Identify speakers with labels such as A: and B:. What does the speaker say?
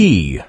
A: key